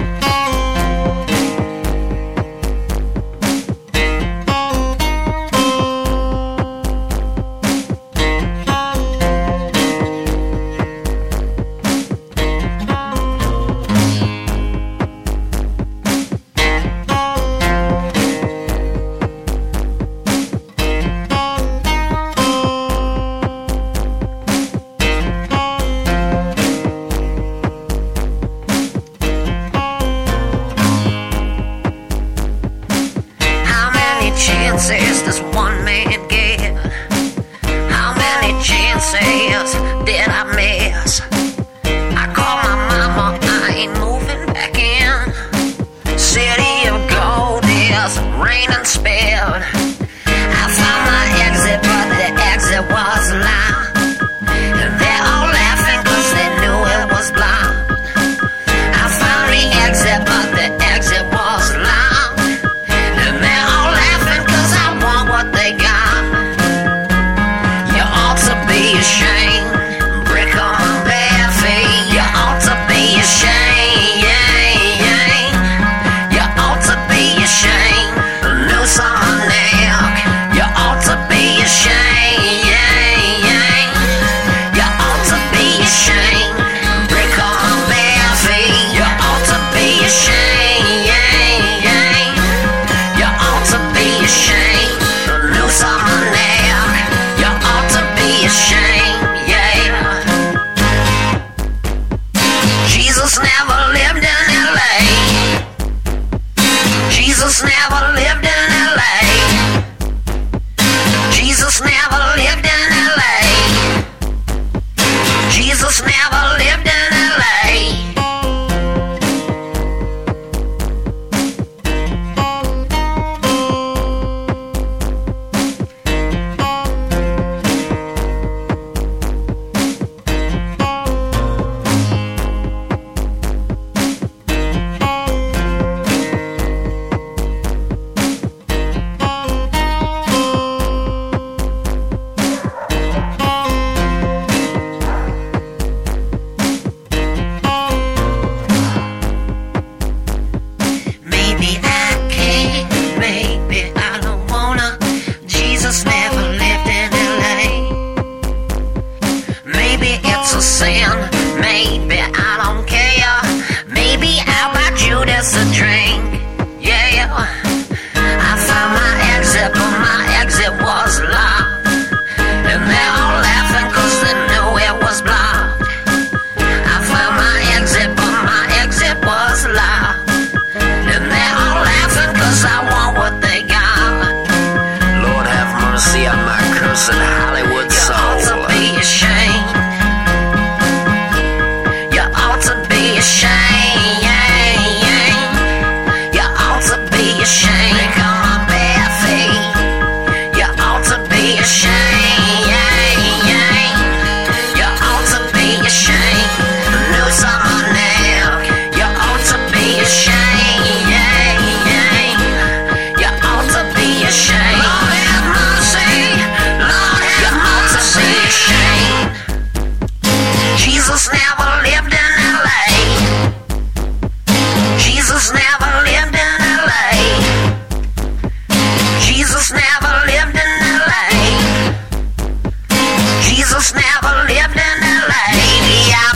Bye. chances this one man gave? How many chances did I miss? I call my mama, I ain't moving back in. City of gold is raining spilled. Jesus never lived in LA. Jesus never lived in LA. Jesus never just a dream. Jesus never lived in LA. Jesus never lived in LA. Jesus never lived in LA. Yeah,